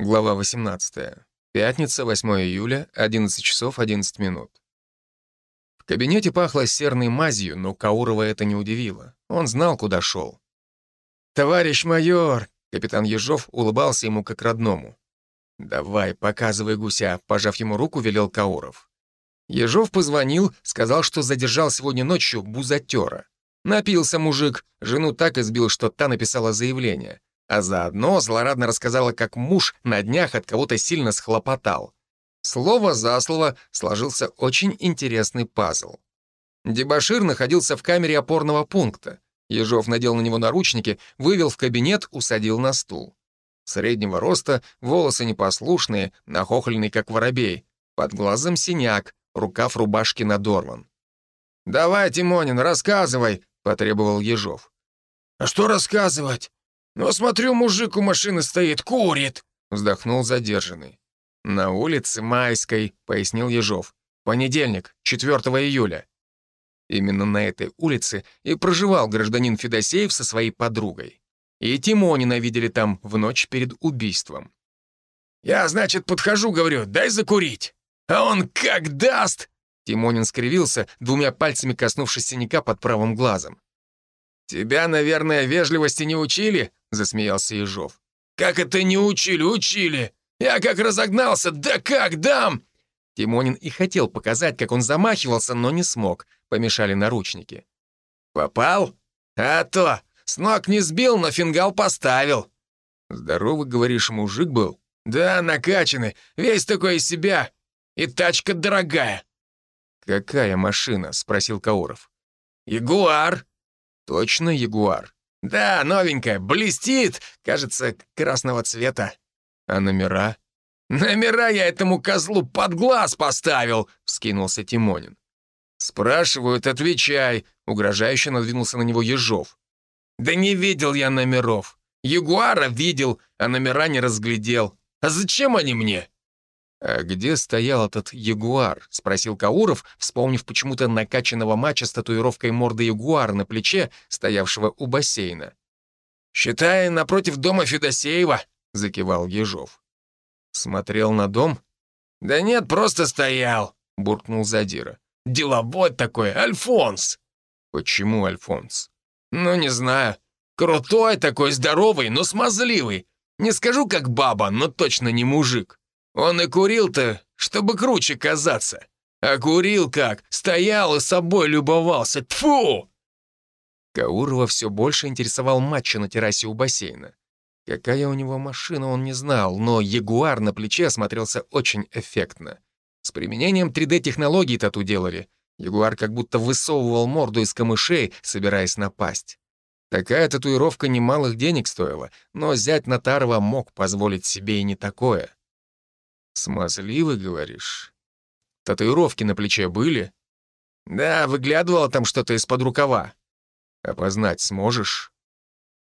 Глава 18. Пятница, 8 июля, 11 часов 11 минут. В кабинете пахло серной мазью, но Каурова это не удивило. Он знал, куда шел. «Товарищ майор!» — капитан Ежов улыбался ему как родному. «Давай, показывай гуся», — пожав ему руку, велел Кауров. Ежов позвонил, сказал, что задержал сегодня ночью бузатера. Напился мужик, жену так избил, что та написала заявление а заодно злорадно рассказала, как муж на днях от кого-то сильно схлопотал. Слово за слово сложился очень интересный пазл. Дебашир находился в камере опорного пункта. Ежов надел на него наручники, вывел в кабинет, усадил на стул. Среднего роста, волосы непослушные, нахохленный, как воробей. Под глазом синяк, рукав рубашки надорван. «Давай, Тимонин, рассказывай», — потребовал Ежов. «А что рассказывать? «Ну, смотрю, мужик у машины стоит, курит!» — вздохнул задержанный. «На улице Майской», — пояснил Ежов. «Понедельник, 4 июля». Именно на этой улице и проживал гражданин Федосеев со своей подругой. И Тимонина видели там в ночь перед убийством. «Я, значит, подхожу, говорю, дай закурить. А он как даст!» Тимонин скривился, двумя пальцами коснувшись синяка под правым глазом. «Тебя, наверное, вежливости не учили?» — засмеялся Ежов. «Как это не учили? Учили! Я как разогнался, да как дам!» Тимонин и хотел показать, как он замахивался, но не смог. Помешали наручники. «Попал? А то! С ног не сбил, но фингал поставил!» «Здоровый, говоришь, мужик был?» «Да, накачанный, весь такой из себя. И тачка дорогая». «Какая машина?» — спросил Кауров. «Ягуар». «Точно Ягуар?» «Да, новенькая, блестит, кажется, красного цвета». «А номера?» «Номера я этому козлу под глаз поставил», — вскинулся Тимонин. «Спрашивают, отвечай», — угрожающе надвинулся на него Ежов. «Да не видел я номеров. Ягуара видел, а номера не разглядел. А зачем они мне?» «А где стоял этот ягуар?» — спросил Кауров, вспомнив почему-то накачанного мача с татуировкой морды ягуара на плече, стоявшего у бассейна. «Считай, напротив дома Федосеева», — закивал Ежов. «Смотрел на дом?» «Да нет, просто стоял», — буркнул Задира. «Деловой такой, Альфонс». «Почему Альфонс?» «Ну, не знаю. Крутой такой, здоровый, но смазливый. Не скажу, как баба, но точно не мужик». Он и курил-то, чтобы круче казаться. А курил как, стоял и собой любовался. Тфу! Каурова все больше интересовал матча на террасе у бассейна. Какая у него машина, он не знал, но Ягуар на плече смотрелся очень эффектно. С применением 3D-технологий тату делали. Ягуар как будто высовывал морду из камышей, собираясь напасть. Такая татуировка немалых денег стоила, но зять Натарова мог позволить себе и не такое. «Смазливый, говоришь? Татуировки на плече были?» «Да, выглядывало там что-то из-под рукава». «Опознать сможешь?»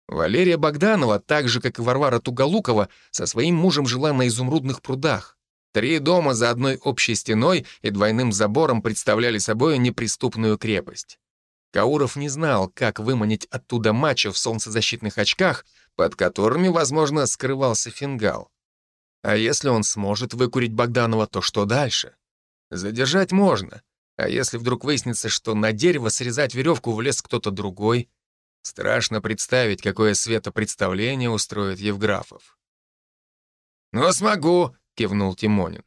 Валерия Богданова, так же, как и Варвара Туголукова, со своим мужем жила на изумрудных прудах. Три дома за одной общей стеной и двойным забором представляли собой неприступную крепость. Кауров не знал, как выманить оттуда мачо в солнцезащитных очках, под которыми, возможно, скрывался фингал. А если он сможет выкурить Богданова, то что дальше? Задержать можно. А если вдруг выяснится, что на дерево срезать веревку влез кто-то другой? Страшно представить, какое светопредставление устроит Евграфов. «Ну, смогу», — кивнул Тимонин.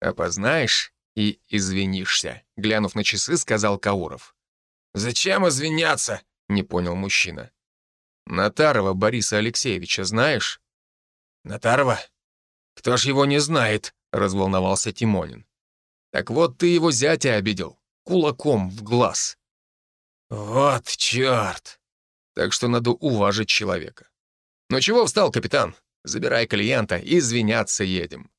«Опознаешь и извинишься», — глянув на часы, сказал Кауров. «Зачем извиняться?» — не понял мужчина. «Натарова Бориса Алексеевича знаешь?» «Натарова? «Кто ж его не знает?» — разволновался Тимонин. «Так вот ты его зятя обидел. Кулаком в глаз». «Вот черт!» Так что надо уважить человека. «Ну чего встал, капитан? Забирай клиента, извиняться едем».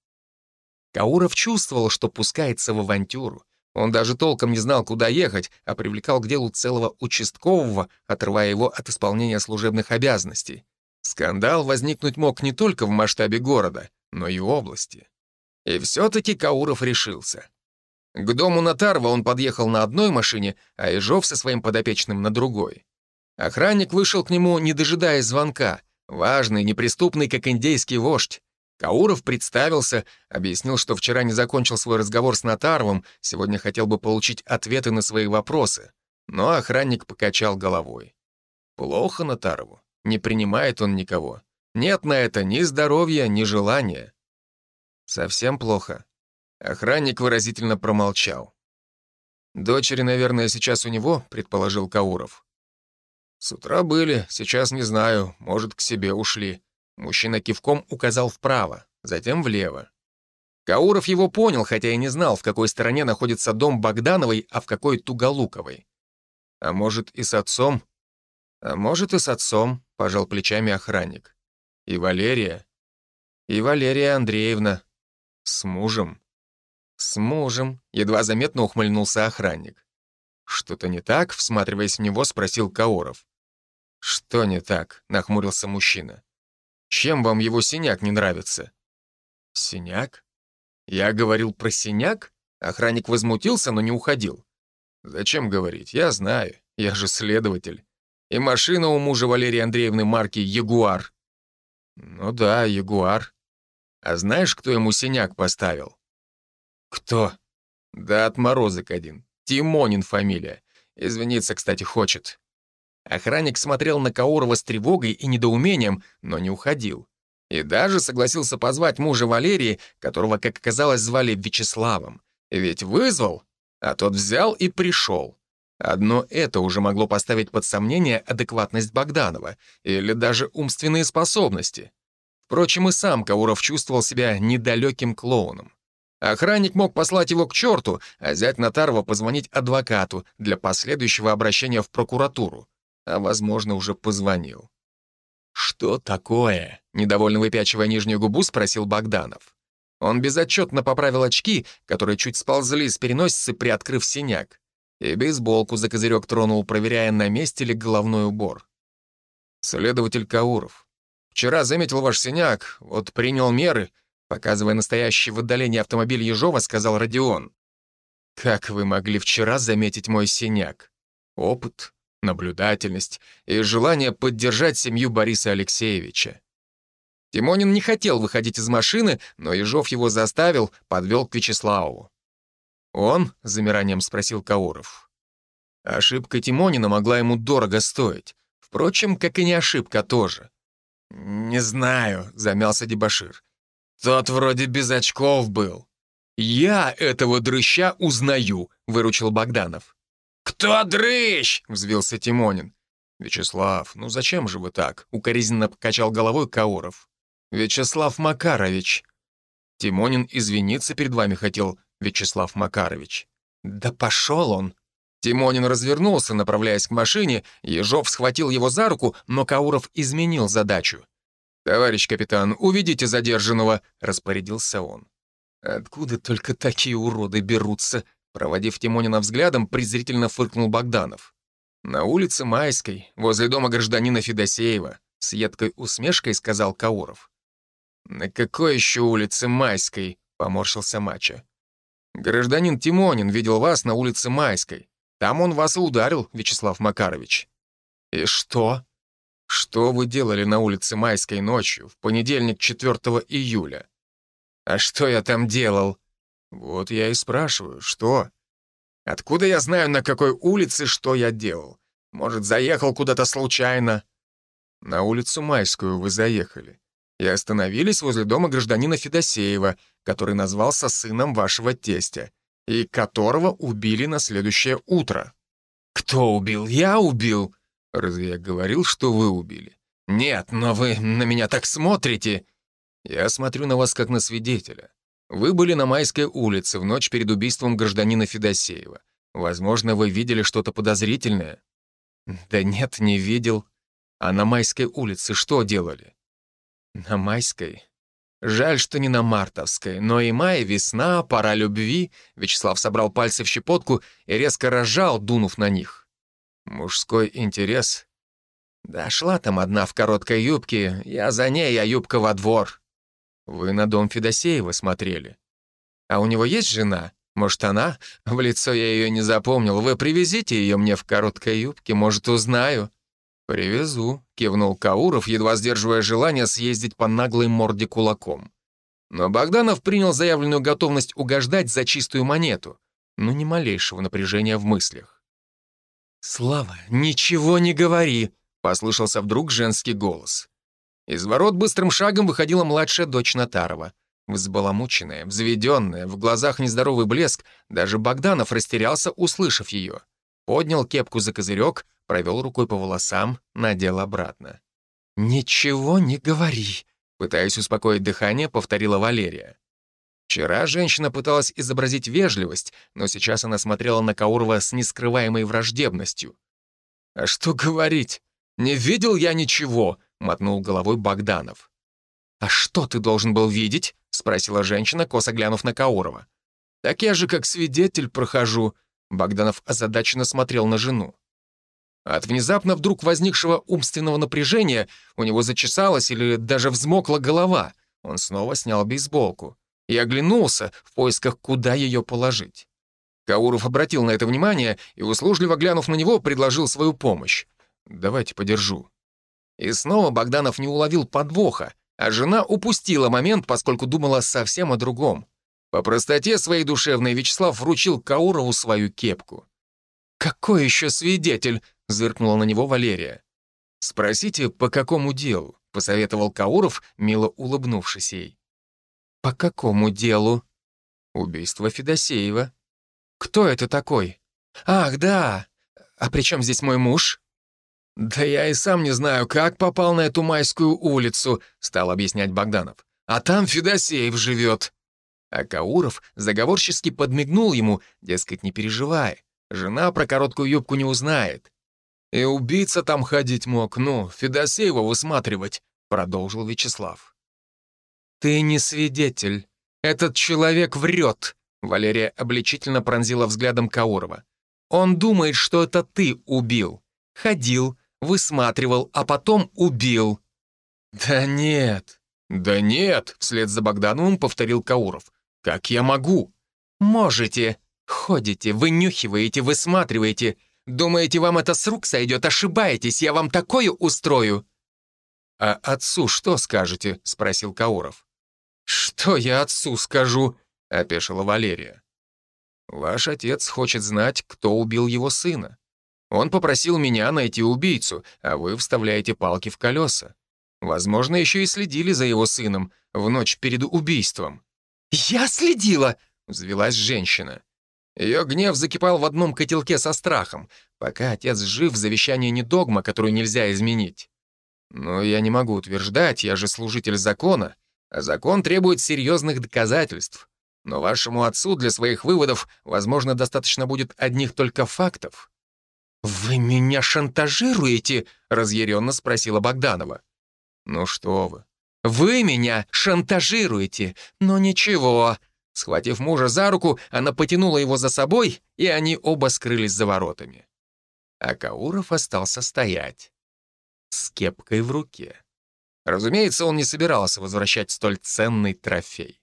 Кауров чувствовал, что пускается в авантюру. Он даже толком не знал, куда ехать, а привлекал к делу целого участкового, отрывая его от исполнения служебных обязанностей. Скандал возникнуть мог не только в масштабе города, но и области. И все-таки Кауров решился. К дому Натарова он подъехал на одной машине, а Ежов со своим подопечным на другой. Охранник вышел к нему, не дожидаясь звонка. Важный, неприступный, как индейский вождь. Кауров представился, объяснил, что вчера не закончил свой разговор с Натаровым, сегодня хотел бы получить ответы на свои вопросы. Но охранник покачал головой. Плохо Натарову. Не принимает он никого. Нет на это ни здоровья, ни желания. Совсем плохо. Охранник выразительно промолчал. «Дочери, наверное, сейчас у него», — предположил Кауров. «С утра были, сейчас не знаю, может, к себе ушли». Мужчина кивком указал вправо, затем влево. Кауров его понял, хотя и не знал, в какой стороне находится дом Богдановой, а в какой Туголуковой. А может, и с отцом? А может, и с отцом, пожал плечами охранник. И Валерия? И Валерия Андреевна. С мужем. С мужем, едва заметно ухмыльнулся охранник. Что-то не так, всматриваясь в него, спросил Кауров. «Что не так?» — нахмурился мужчина. «Чем вам его синяк не нравится?» «Синяк? Я говорил про синяк?» Охранник возмутился, но не уходил. «Зачем говорить? Я знаю. Я же следователь. И машина у мужа Валерии Андреевны марки «Ягуар». «Ну да, Ягуар. А знаешь, кто ему синяк поставил?» «Кто?» «Да отморозок один. Тимонин фамилия. Извиниться, кстати, хочет». Охранник смотрел на Каурова с тревогой и недоумением, но не уходил. И даже согласился позвать мужа Валерии, которого, как оказалось, звали Вячеславом. Ведь вызвал, а тот взял и пришел. Одно это уже могло поставить под сомнение адекватность Богданова или даже умственные способности. Впрочем, и сам Кауров чувствовал себя недалеким клоуном. Охранник мог послать его к черту, а зять Натарова позвонить адвокату для последующего обращения в прокуратуру. А, возможно, уже позвонил. «Что такое?» — недовольно выпячивая нижнюю губу, спросил Богданов. Он безотчетно поправил очки, которые чуть сползли с переносицы, приоткрыв синяк, и бейсболку за козырек тронул, проверяя, на месте ли головной убор. «Следователь Кауров. Вчера заметил ваш синяк, вот принял меры», показывая настоящий в отдалении автомобиль Ежова, сказал Родион. «Как вы могли вчера заметить мой синяк? Опыт, наблюдательность и желание поддержать семью Бориса Алексеевича. Тимонин не хотел выходить из машины, но Ежов его заставил, подвел к Вячеславу. «Он?» — замиранием спросил Кауров. Ошибка Тимонина могла ему дорого стоить. Впрочем, как и не ошибка тоже. «Не знаю», — замялся Дебашир. «Тот вроде без очков был». «Я этого дрыща узнаю», — выручил Богданов. «Кто дрыщ?» — взвился Тимонин. «Вячеслав, ну зачем же вы так?» — укоризненно покачал головой Кауров. «Вячеслав Макарович». Тимонин извиниться перед вами хотел, Вячеслав Макарович. «Да пошел он!» Тимонин развернулся, направляясь к машине, Ежов схватил его за руку, но Кауров изменил задачу. «Товарищ капитан, уведите задержанного», — распорядился он. «Откуда только такие уроды берутся?» Проводив Тимонина взглядом, презрительно фыркнул Богданов. «На улице Майской, возле дома гражданина Федосеева», с едкой усмешкой сказал Кауров. «На какой еще улице Майской?» — поморщился Мача. «Гражданин Тимонин видел вас на улице Майской. Там он вас и ударил, Вячеслав Макарович». «И что?» «Что вы делали на улице Майской ночью, в понедельник 4 июля?» «А что я там делал?» «Вот я и спрашиваю, что?» «Откуда я знаю, на какой улице что я делал? Может, заехал куда-то случайно?» «На улицу Майскую вы заехали и остановились возле дома гражданина Федосеева, который назвался сыном вашего тестя, и которого убили на следующее утро». «Кто убил? Я убил!» «Разве я говорил, что вы убили?» «Нет, но вы на меня так смотрите!» «Я смотрю на вас как на свидетеля. Вы были на Майской улице в ночь перед убийством гражданина Федосеева. Возможно, вы видели что-то подозрительное?» «Да нет, не видел. А на Майской улице что делали?» «На Майской? Жаль, что не на Мартовской, но и май, весна, пора любви». Вячеслав собрал пальцы в щепотку и резко разжал, дунув на них. «Мужской интерес?» «Да шла там одна в короткой юбке, я за ней, а юбка во двор». Вы на дом Федосеева смотрели. А у него есть жена? Может, она? В лицо я ее не запомнил. Вы привезите ее мне в короткой юбке, может, узнаю». «Привезу», — кивнул Кауров, едва сдерживая желание съездить по наглой морде кулаком. Но Богданов принял заявленную готовность угождать за чистую монету, но ни малейшего напряжения в мыслях. «Слава, ничего не говори!» — послышался вдруг женский голос. Из ворот быстрым шагом выходила младшая дочь Натарова. Взбаламученная, взведенная, в глазах нездоровый блеск, даже Богданов растерялся, услышав ее. Поднял кепку за козырек, провел рукой по волосам, надел обратно. «Ничего не говори», — пытаясь успокоить дыхание, повторила Валерия. Вчера женщина пыталась изобразить вежливость, но сейчас она смотрела на Каурова с нескрываемой враждебностью. «А что говорить? Не видел я ничего», — мотнул головой Богданов. «А что ты должен был видеть?» — спросила женщина, косо глянув на Каурова. «Так я же как свидетель прохожу», — Богданов озадаченно смотрел на жену. От внезапно вдруг возникшего умственного напряжения у него зачесалась или даже взмокла голова. Он снова снял бейсболку и оглянулся в поисках, куда ее положить. Кауров обратил на это внимание и, услужливо глянув на него, предложил свою помощь. «Давайте подержу». И снова Богданов не уловил подвоха, а жена упустила момент, поскольку думала совсем о другом. По простоте своей душевной Вячеслав вручил Каурову свою кепку. «Какой еще свидетель?» — зыркнула на него Валерия. «Спросите, по какому делу?» — посоветовал Кауров, мило улыбнувшись ей. «По какому делу?» «Убийство Федосеева». «Кто это такой?» «Ах, да! А при чем здесь мой муж?» «Да я и сам не знаю, как попал на эту майскую улицу», — стал объяснять Богданов. «А там Федосеев живет». А Кауров заговорчески подмигнул ему, дескать, не переживай, жена про короткую юбку не узнает. «И убийца там ходить мог, ну, Федосеева высматривать», — продолжил Вячеслав. «Ты не свидетель. Этот человек врет», — Валерия обличительно пронзила взглядом Каурова. «Он думает, что это ты убил. Ходил, высматривал, а потом убил». «Да нет». «Да нет», — вслед за Богдановым повторил Кауров. «Как я могу?» «Можете. Ходите, вынюхиваете, высматриваете. Думаете, вам это с рук сойдет? Ошибаетесь, я вам такое устрою». «А отцу что скажете?» — спросил Кауров. «Что я отцу скажу?» — опешила Валерия. «Ваш отец хочет знать, кто убил его сына. Он попросил меня найти убийцу, а вы вставляете палки в колеса. Возможно, еще и следили за его сыном в ночь перед убийством». «Я следила!» — взвелась женщина. Ее гнев закипал в одном котелке со страхом. Пока отец жив, завещание не догма, которую нельзя изменить. Но я не могу утверждать, я же служитель закона, а закон требует серьезных доказательств. Но вашему отцу для своих выводов, возможно, достаточно будет одних только фактов. «Вы меня шантажируете?» — разъяренно спросила Богданова. «Ну что вы, вы меня шантажируете, но ничего». Схватив мужа за руку, она потянула его за собой, и они оба скрылись за воротами. А Кауров остался стоять с кепкой в руке. Разумеется, он не собирался возвращать столь ценный трофей.